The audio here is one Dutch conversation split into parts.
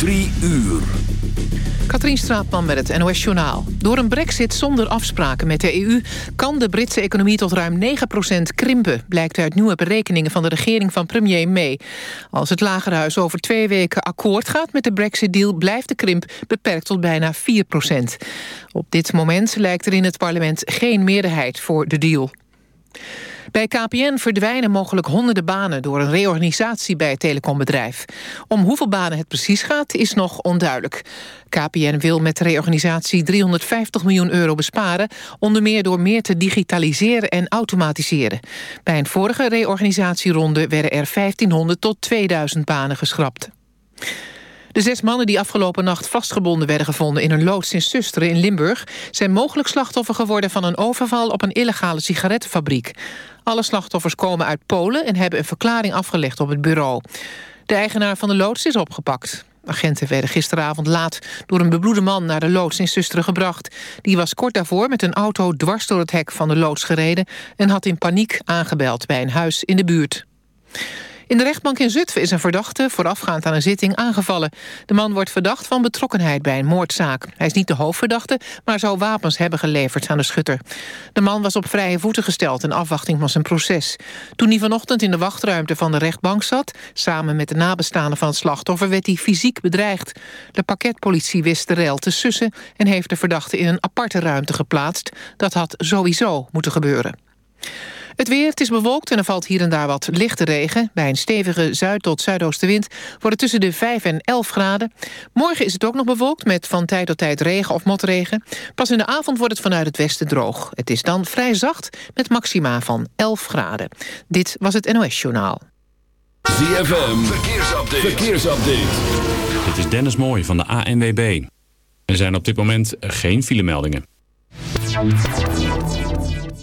Drie uur. Katrien Straatman met het NOS Journaal. Door een brexit zonder afspraken met de EU... kan de Britse economie tot ruim 9% krimpen... blijkt uit nieuwe berekeningen van de regering van premier May. Als het Lagerhuis over twee weken akkoord gaat met de brexit-deal... blijft de krimp beperkt tot bijna 4% Op dit moment lijkt er in het parlement geen meerderheid voor de deal. Bij KPN verdwijnen mogelijk honderden banen... door een reorganisatie bij het telecombedrijf. Om hoeveel banen het precies gaat, is nog onduidelijk. KPN wil met de reorganisatie 350 miljoen euro besparen... onder meer door meer te digitaliseren en automatiseren. Bij een vorige reorganisatieronde werden er 1500 tot 2000 banen geschrapt. De zes mannen die afgelopen nacht vastgebonden werden gevonden... in een loods in Susteren in Limburg... zijn mogelijk slachtoffer geworden van een overval... op een illegale sigarettenfabriek. Alle slachtoffers komen uit Polen... en hebben een verklaring afgelegd op het bureau. De eigenaar van de loods is opgepakt. Agenten werden gisteravond laat door een bebloede man naar de loods in Susteren gebracht. Die was kort daarvoor met een auto dwars door het hek van de loods gereden... en had in paniek aangebeld bij een huis in de buurt. In de rechtbank in Zutphen is een verdachte voorafgaand aan een zitting aangevallen. De man wordt verdacht van betrokkenheid bij een moordzaak. Hij is niet de hoofdverdachte, maar zou wapens hebben geleverd aan de schutter. De man was op vrije voeten gesteld in afwachting van zijn proces. Toen hij vanochtend in de wachtruimte van de rechtbank zat... samen met de nabestaanden van het slachtoffer werd hij fysiek bedreigd. De pakketpolitie wist de rel te sussen... en heeft de verdachte in een aparte ruimte geplaatst. Dat had sowieso moeten gebeuren. Het weer, het is bewolkt en er valt hier en daar wat lichte regen. Bij een stevige zuid- tot zuidoostenwind wordt het tussen de 5 en 11 graden. Morgen is het ook nog bewolkt met van tijd tot tijd regen of motregen. Pas in de avond wordt het vanuit het westen droog. Het is dan vrij zacht met maxima van 11 graden. Dit was het NOS Journaal. ZFM, verkeersupdate. verkeersupdate. Dit is Dennis Mooij van de ANWB. Er zijn op dit moment geen filemeldingen.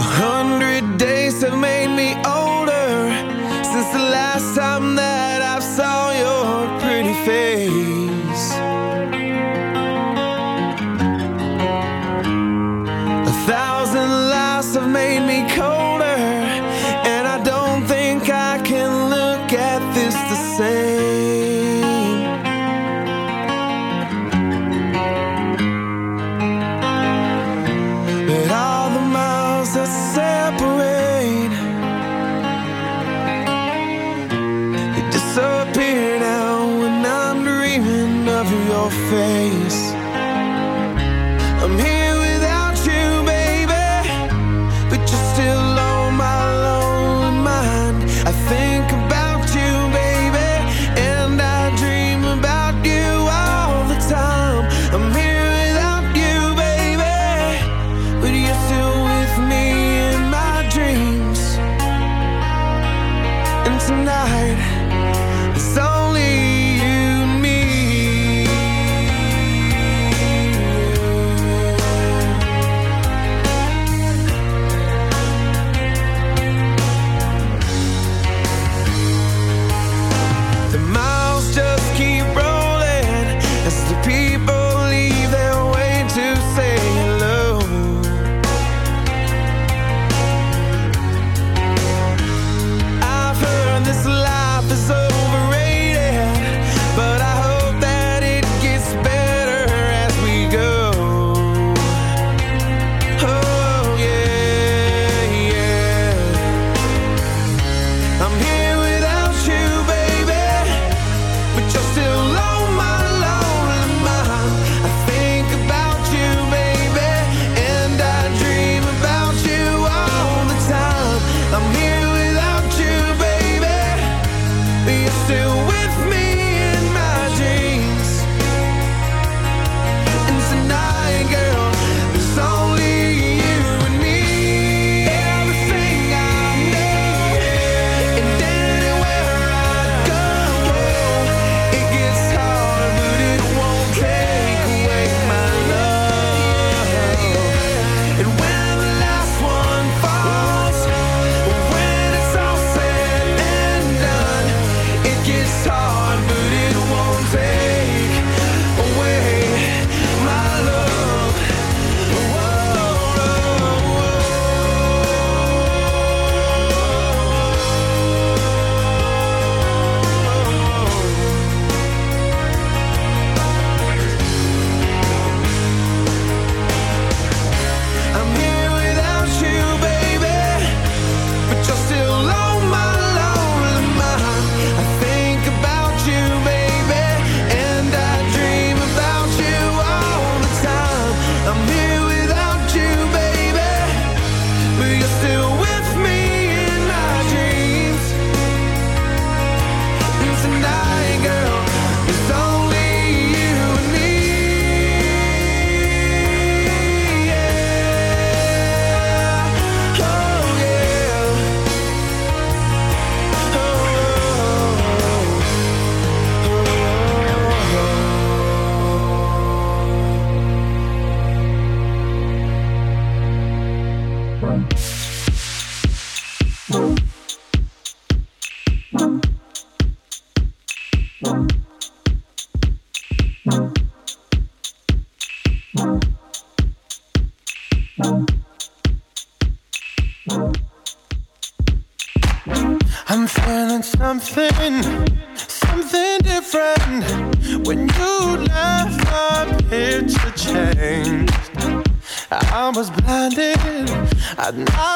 A hundred days have made me older werden.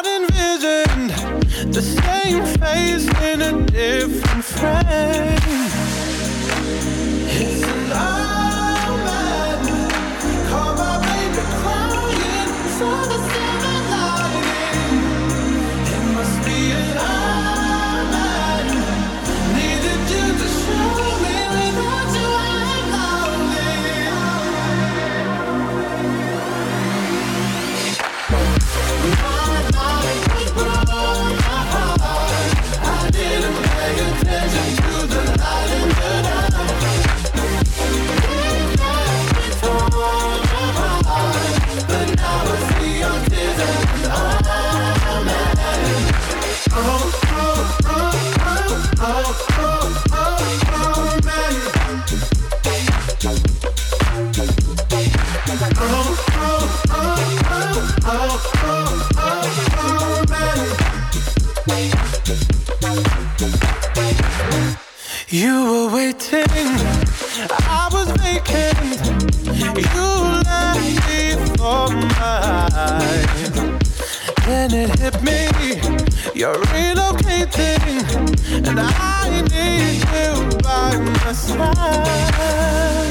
side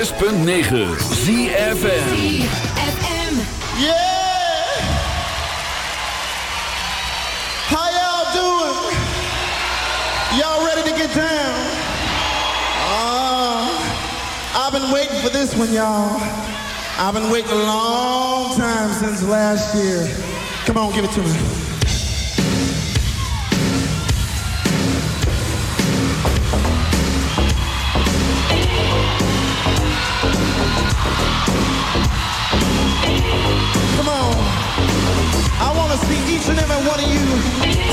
106.9 ZFN ah, I've been waiting for this one, y'all. I've been waiting a long time since last year. Come on, give it to me.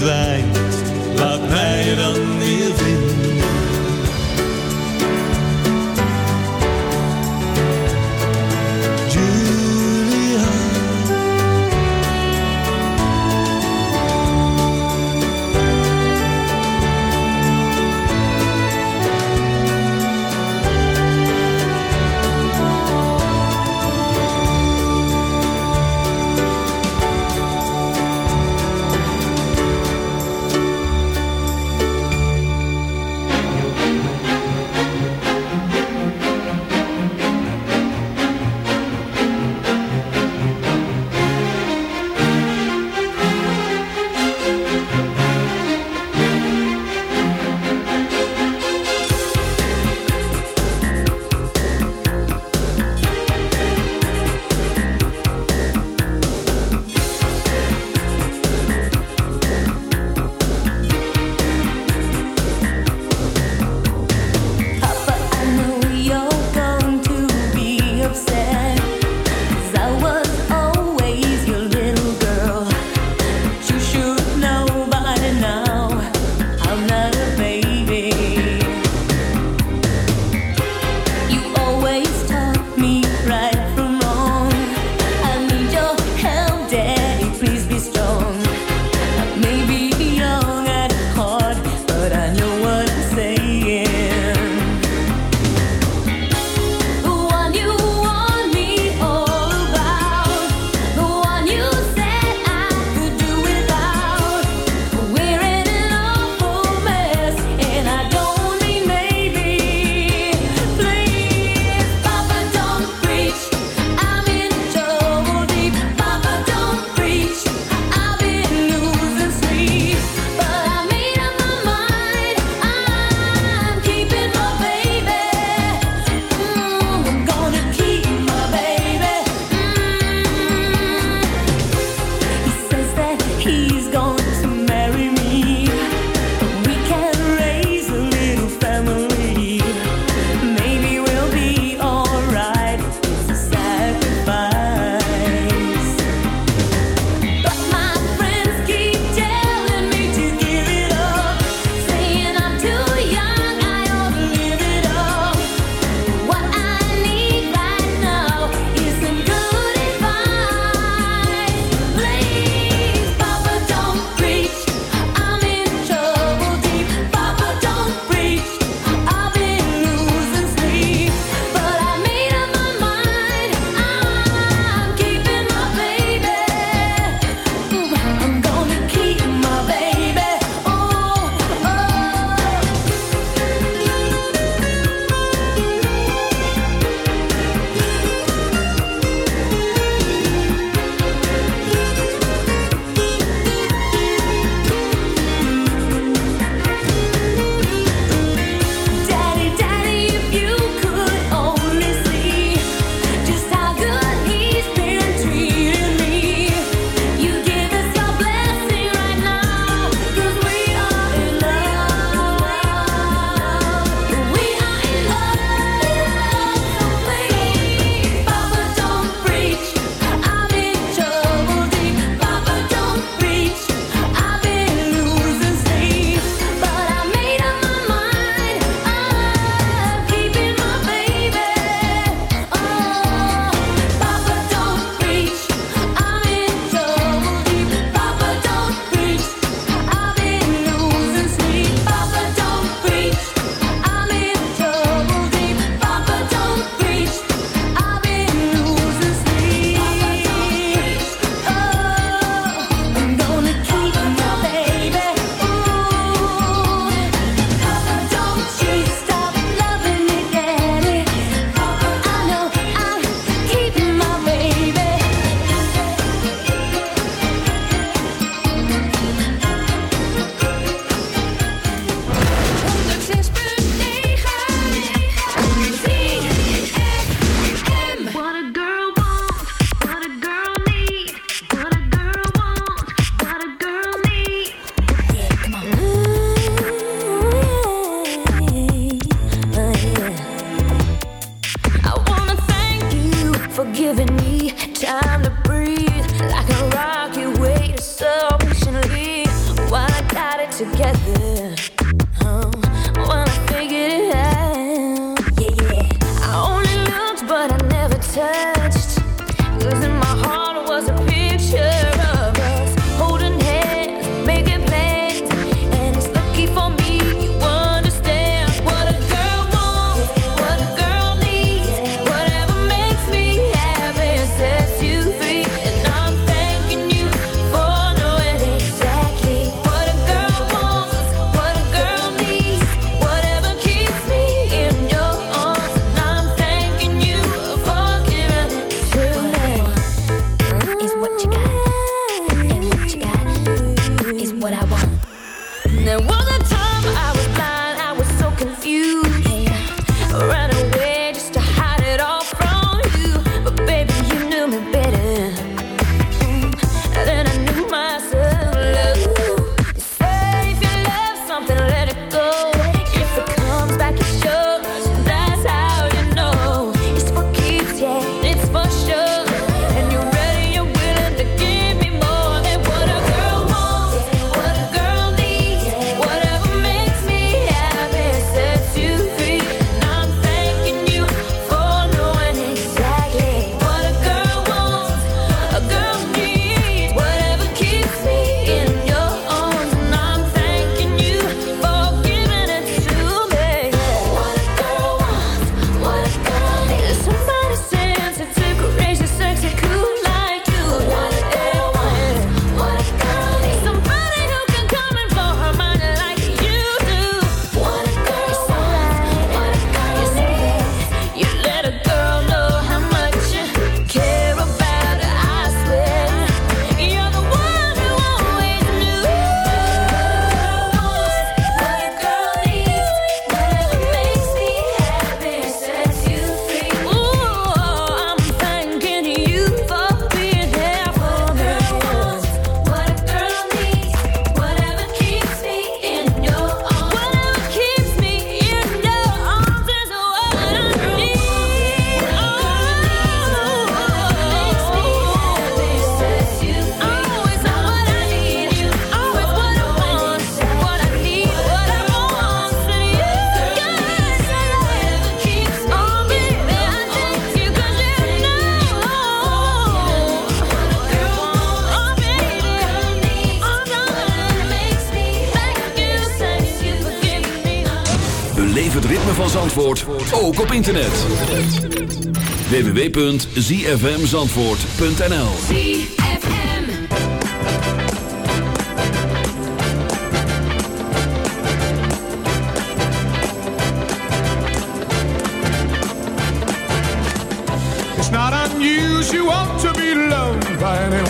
verdwijnt. Zandvoort ook op internet. www.zfmzandvoort.nl It's not unusual to be loved by anyone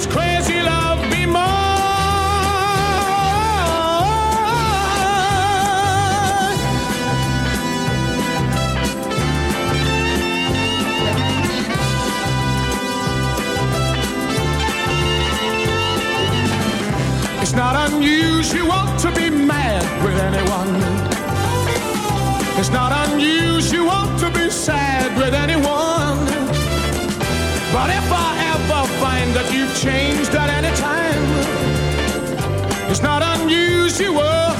this crazy love be mine? It's not unusual to be mad with anyone. It's not unusual to be sad with anyone. But if I ever find that you've changed at any time, it's not unusual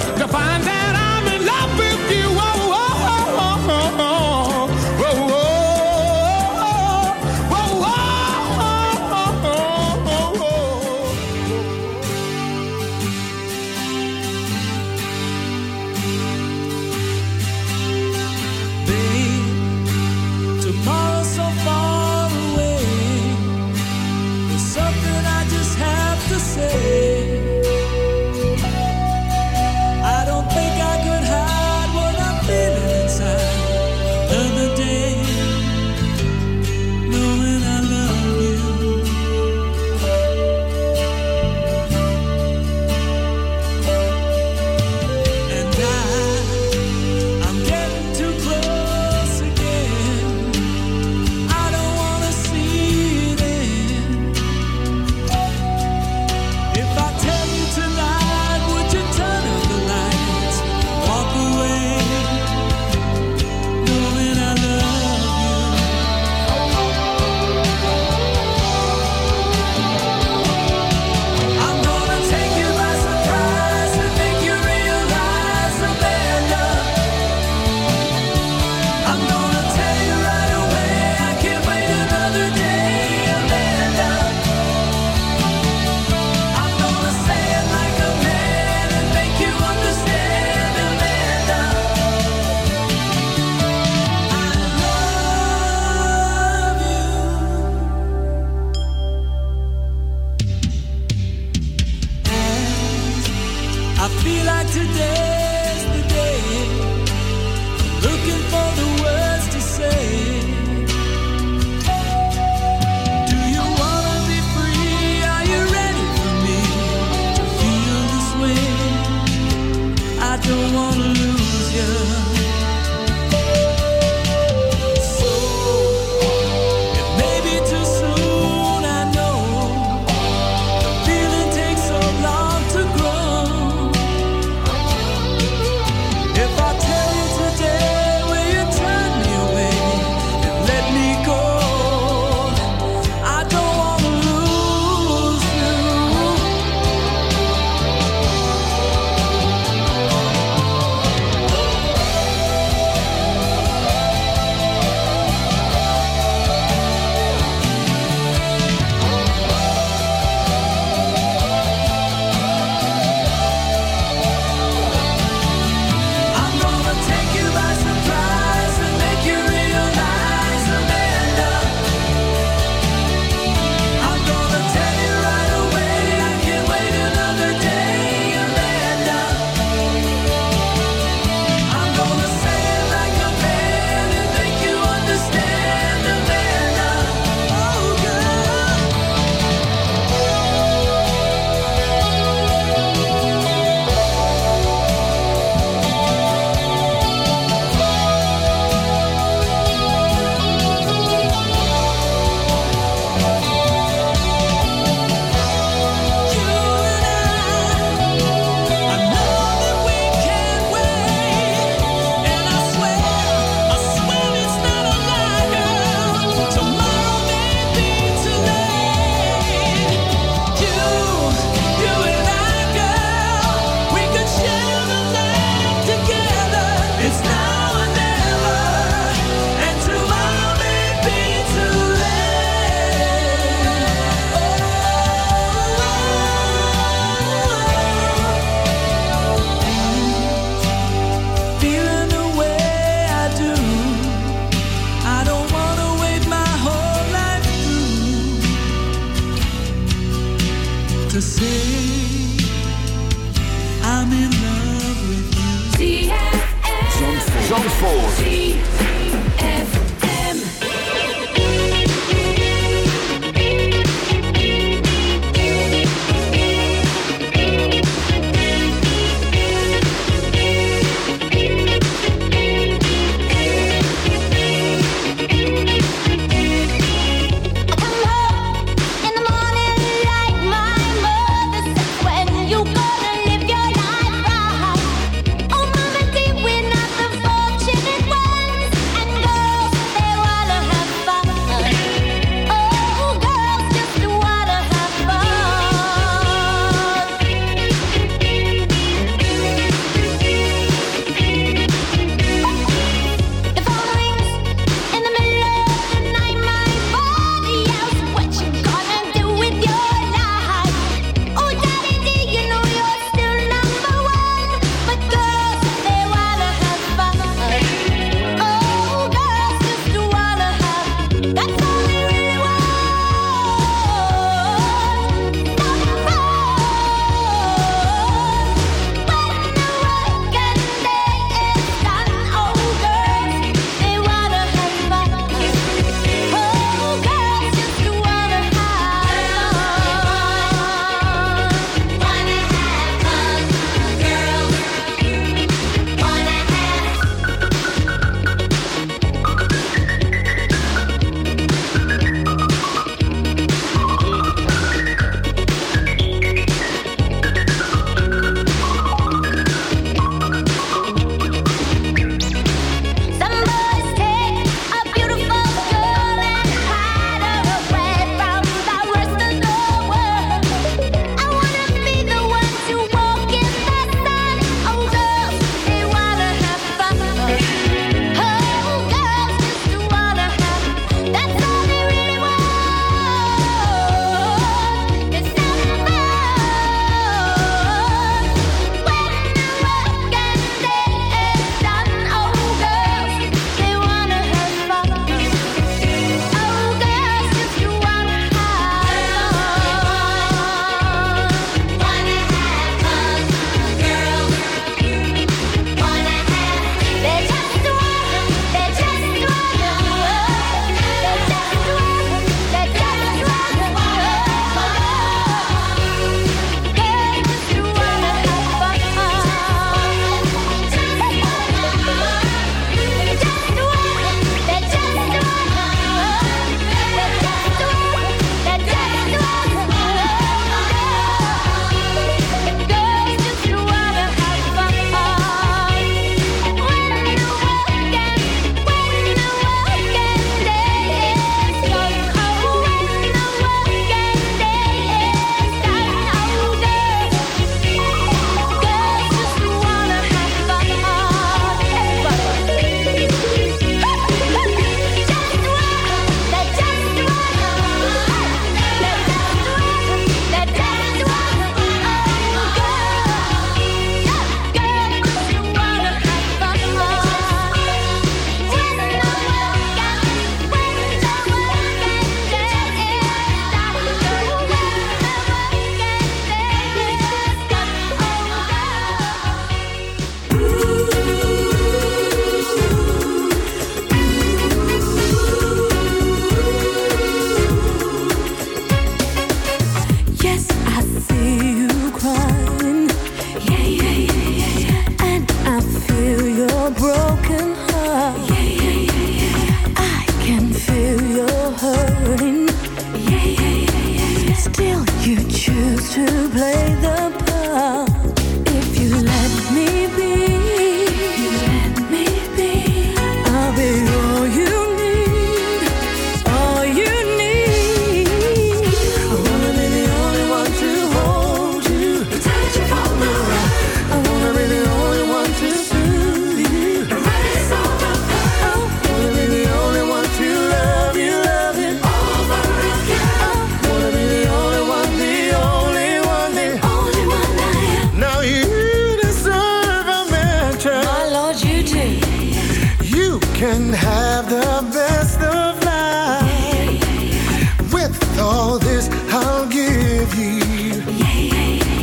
can have the best of life. Yeah, yeah, yeah. With all this, I'll give you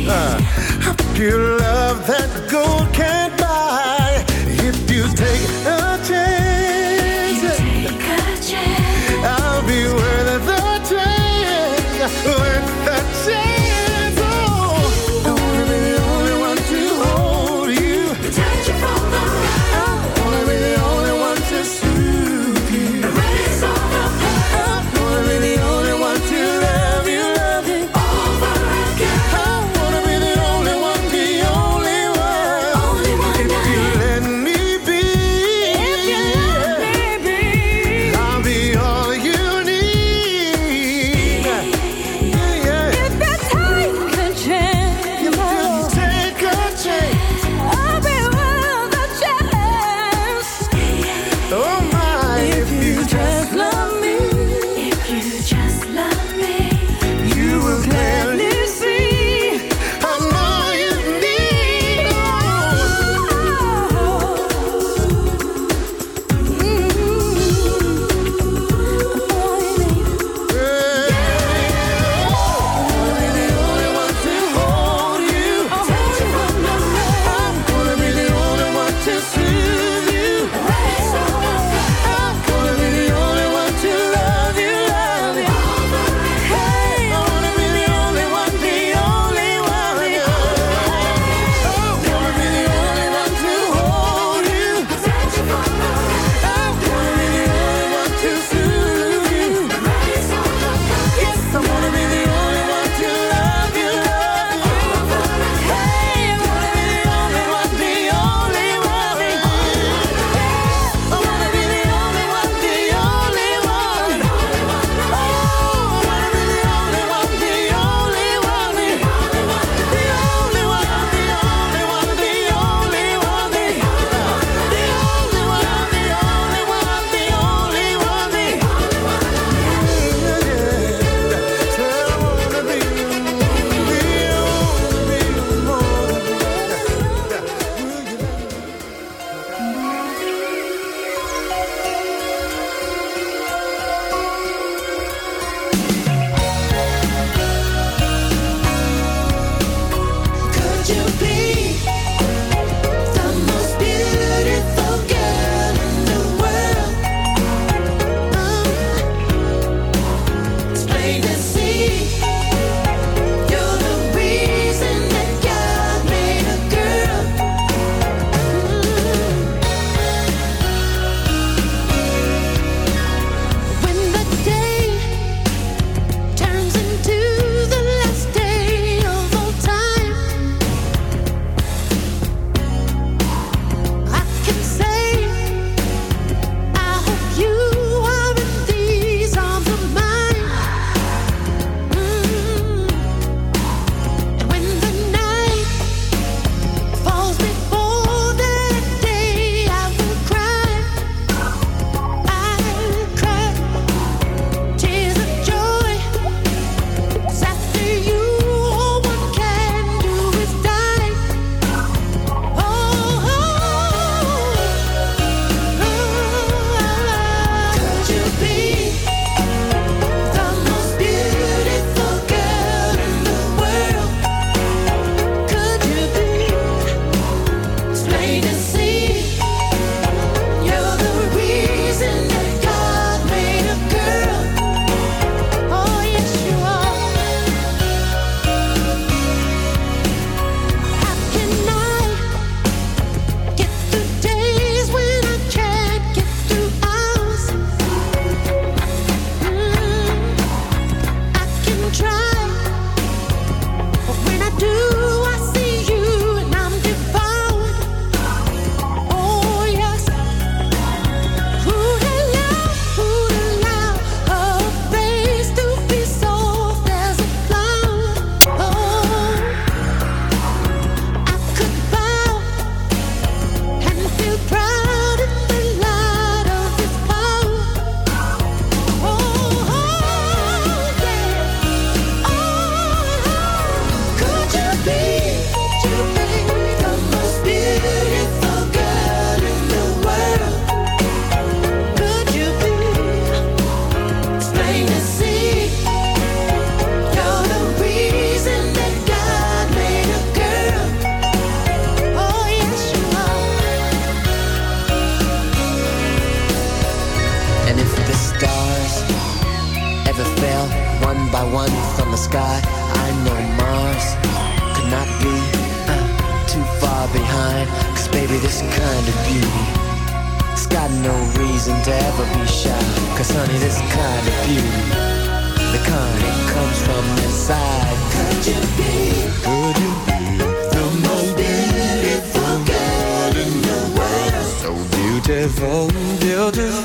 uh, a uh, pure love that gold can. Beautiful, So beautiful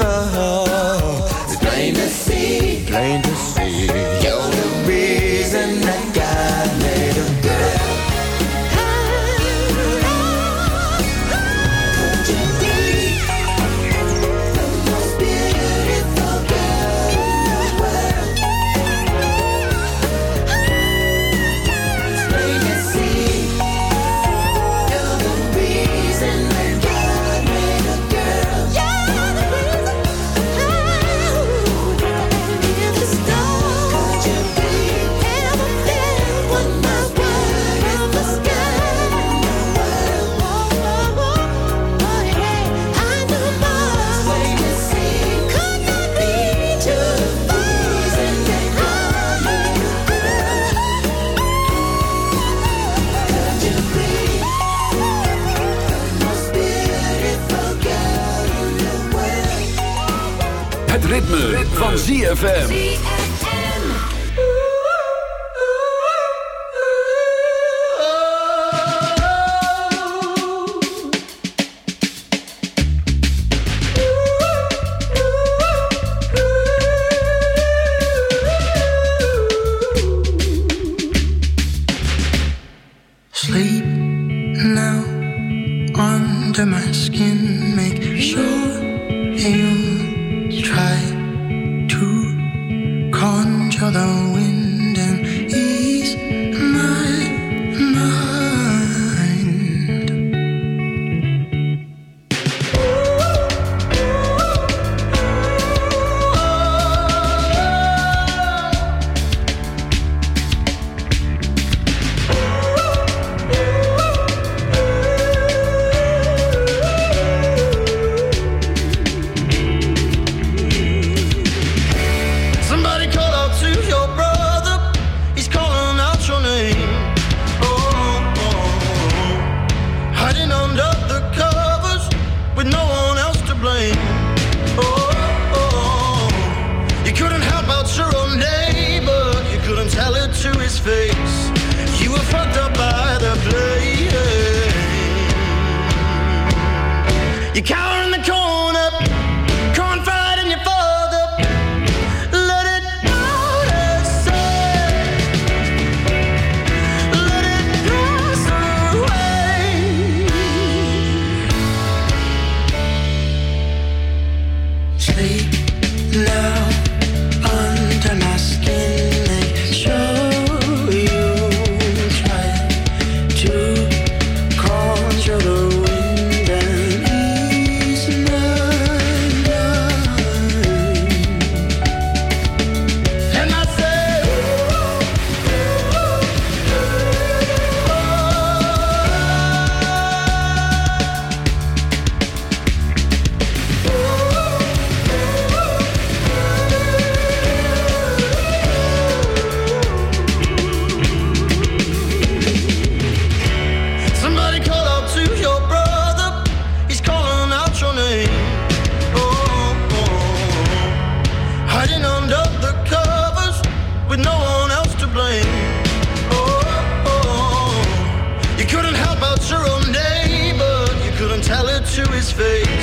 to his face.